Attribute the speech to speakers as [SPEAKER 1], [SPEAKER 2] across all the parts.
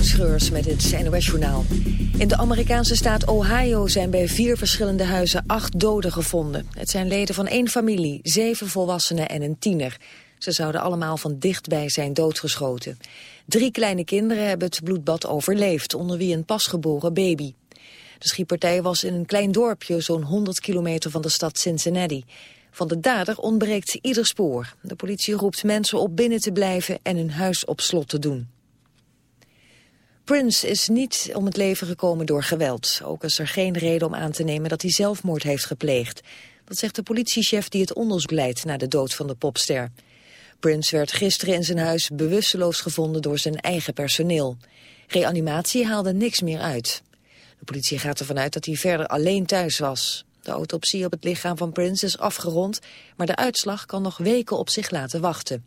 [SPEAKER 1] Moutschreurs met het NOS-journaal. In de Amerikaanse staat Ohio zijn bij vier verschillende huizen acht doden gevonden. Het zijn leden van één familie, zeven volwassenen en een tiener. Ze zouden allemaal van dichtbij zijn doodgeschoten. Drie kleine kinderen hebben het bloedbad overleefd, onder wie een pasgeboren baby. De schietpartij was in een klein dorpje, zo'n 100 kilometer van de stad Cincinnati. Van de dader ontbreekt ieder spoor. De politie roept mensen op binnen te blijven en hun huis op slot te doen. Prince is niet om het leven gekomen door geweld. Ook is er geen reden om aan te nemen dat hij zelfmoord heeft gepleegd. Dat zegt de politiechef die het onderzoek leidt naar de dood van de popster. Prince werd gisteren in zijn huis bewusteloos gevonden door zijn eigen personeel. Reanimatie haalde niks meer uit. De politie gaat ervan uit dat hij verder alleen thuis was. De autopsie op het lichaam van Prince is afgerond, maar de uitslag kan nog weken op zich laten wachten.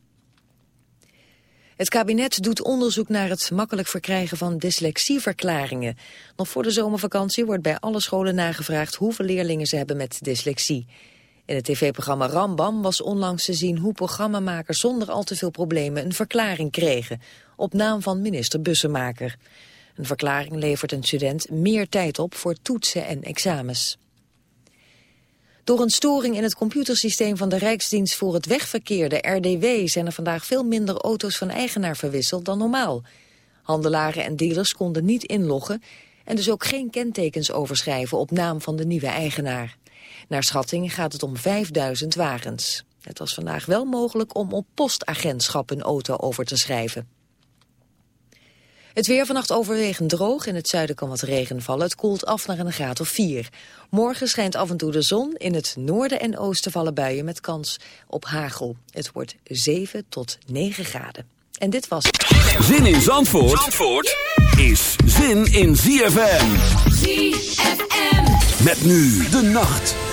[SPEAKER 1] Het kabinet doet onderzoek naar het makkelijk verkrijgen van dyslexieverklaringen. Nog voor de zomervakantie wordt bij alle scholen nagevraagd hoeveel leerlingen ze hebben met dyslexie. In het tv-programma Rambam was onlangs te zien hoe programmamakers zonder al te veel problemen een verklaring kregen, op naam van minister Bussemaker. Een verklaring levert een student meer tijd op voor toetsen en examens. Door een storing in het computersysteem van de Rijksdienst voor het Wegverkeer, de RDW, zijn er vandaag veel minder auto's van eigenaar verwisseld dan normaal. Handelaren en dealers konden niet inloggen en dus ook geen kentekens overschrijven op naam van de nieuwe eigenaar. Naar schatting gaat het om 5000 wagens. Het was vandaag wel mogelijk om op postagentschap een auto over te schrijven. Het weer vannacht overwegend droog. In het zuiden kan wat regen vallen. Het koelt af naar een graad of 4. Morgen schijnt af en toe de zon. In het noorden en oosten vallen buien met kans op hagel. Het wordt 7 tot 9 graden. En dit was...
[SPEAKER 2] Zin in Zandvoort, Zandvoort is zin in ZFM. ZFM. Met nu de nacht.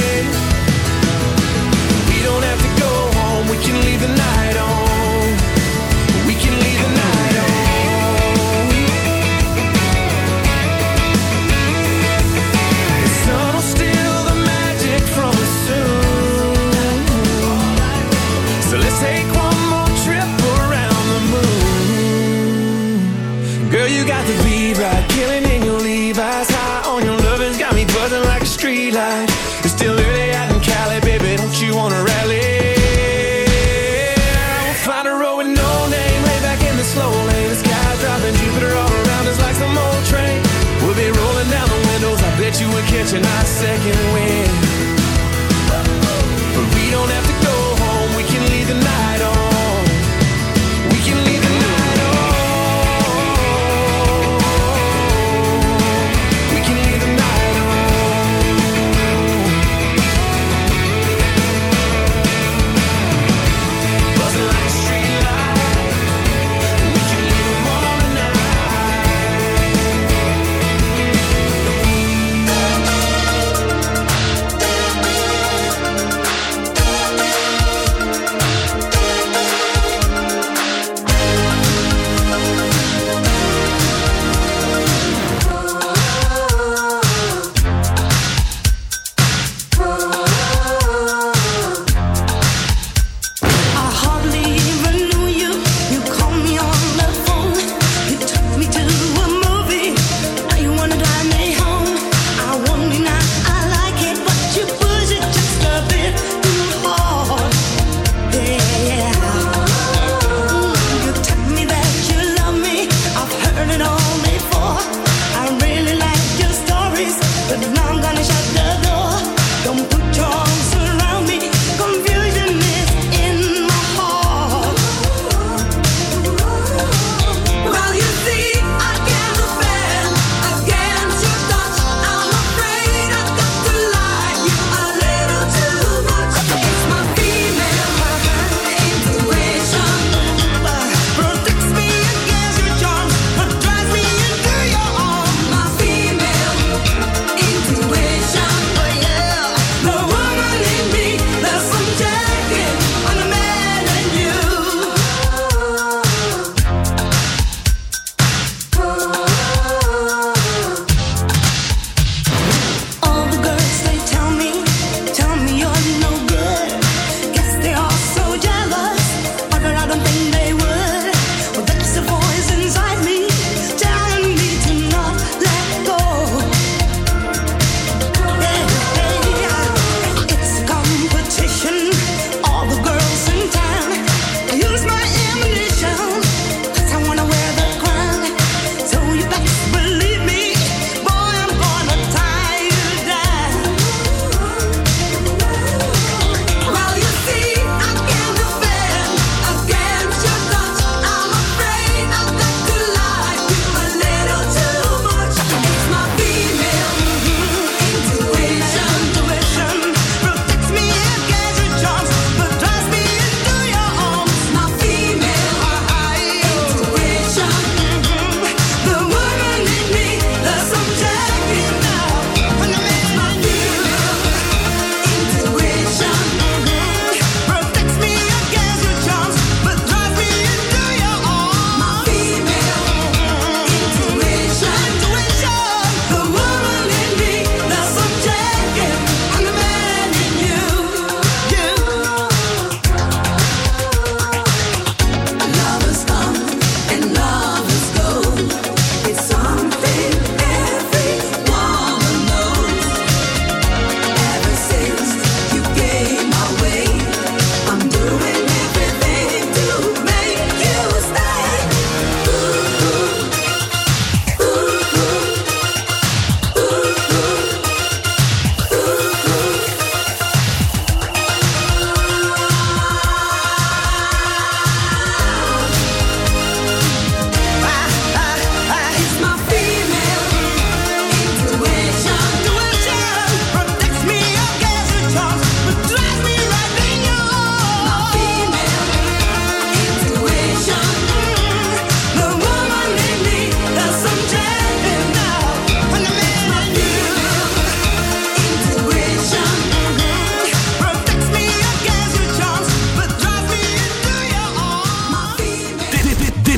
[SPEAKER 3] The night on.